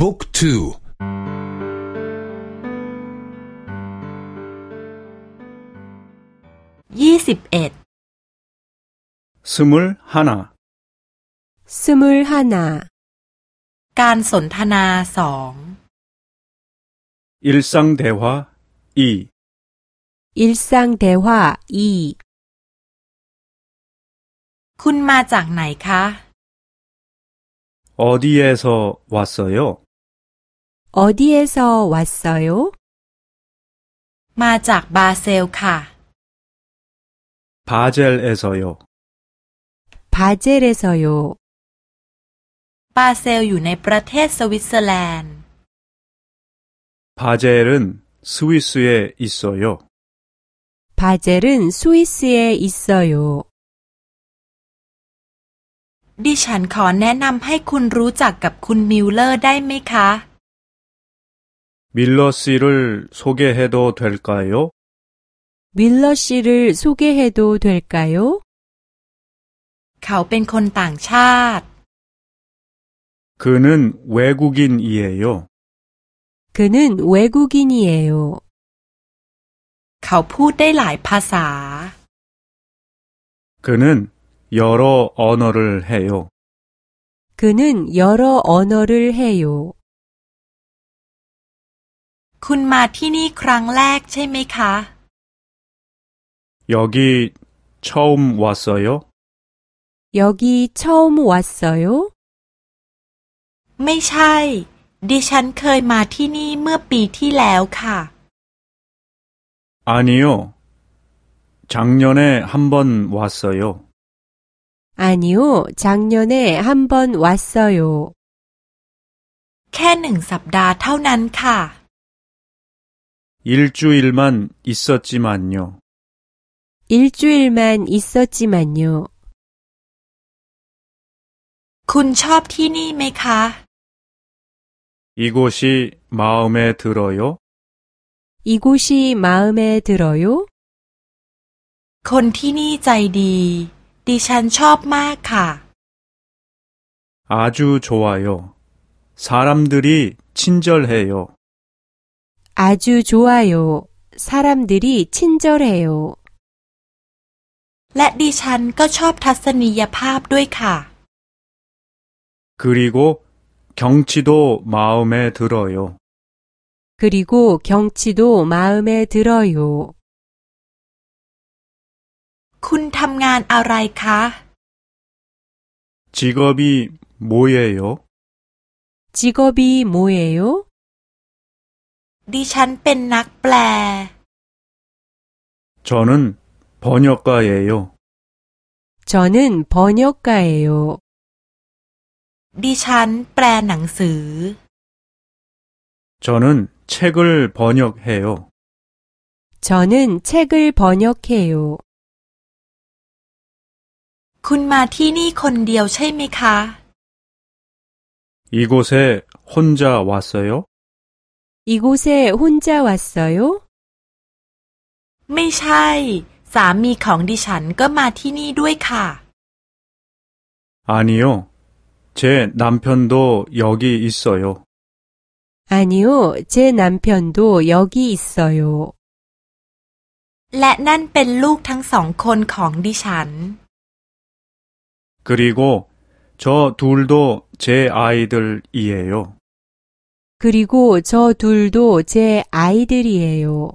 บุ๊กทูยี่สิบเอ็ด 스물 하나 สมุลฮานา การสนทนาสอง 일상 대화 2 อิลซังเดวาอี คุณมาจากไหนคะ 어디에서 왔어요? 어디에서 왔어요? มาจากบาเซลค่ะ 바젤에서요. 바젤에서요. บาเซลอยู่ในประเทศสวิตเซอร์แลนด์ 바젤은 스위스에 있어요. 바젤은 스위스에 있어요. ดิฉันขอแนะนำให้คุณรู้จักกับคุณมิลเลอร์ได้ไหมคะ 밀러 씨를 소개해도 될까요? 밀러 씨를 소개해도 될까요? เขาเป็นคนต่างชาติ 그는 외국인이에요. 그는 외국인이에요. เขาพูดได้หลายภาษา 그는 여러 언어를 해요. 그는 여러 언어를 해요. คุณมาที่นี่ครั้งแรกใช่ไหมคะ 여기 처음 왔어요? 여기 처음 왔어요? ไม่ใช่ ดิฉันเคยมาที่นี่เมื่อปีที่แล้วค่ะ 아니요. 작년에 한 번 왔어요. 아니요. 작년에 한 번 왔어요. แค่หนึ่งสัปดาห์เท่านั้นค่ะ 일주일만 있었지만요. 일주일만 있었지만요. คุณชอบที่นี่ไหมคะ 이곳이 마음에 들어요? 이곳이 마음에 들어요? คนที่นี่ใจดี ดิฉันชอบมากค่ะ 아주 좋아요. 사람들이 친절해요. 아주 좋아요. 사람들이 친절해요. และดิฉันก็ชอบทัศนียภาพด้วยค่ะ 그리고 경치도 마음에 들어요. 그리고 경치도 마음에 들어요. ทำงานอะไรคะ 직업이 뭐예요? 직업이 뭐예요? ดิฉันเป็นนักแปล 저는 번역가예요. 저는 번역가예요. ดิฉันแปลหนังสือ 저는 책을 번역해요. 저는 책을 번역해요. คุณมาที่นี่คนเดียวใช่ไหมคะ 이곳에 혼자 왔어요? 이곳에 혼자 왔어요? ไม่ใช่ สามีของดิฉันก็มาที่นี่ด้วยค่ะ 아니요. 제 남편도 여기 있어요. 아니요. 제 남편도 여기 있어요. และนั่นเป็นลูกทั้งสองคนของดิฉัน 그리고 저 둘도 제 아이들이에요. 그리고 저 둘도 제 아이들이에요.